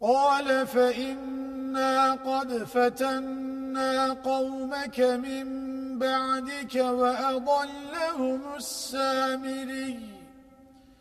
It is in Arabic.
قال فإنا قد فتنا قومك من بعدك وأضلهم السامرين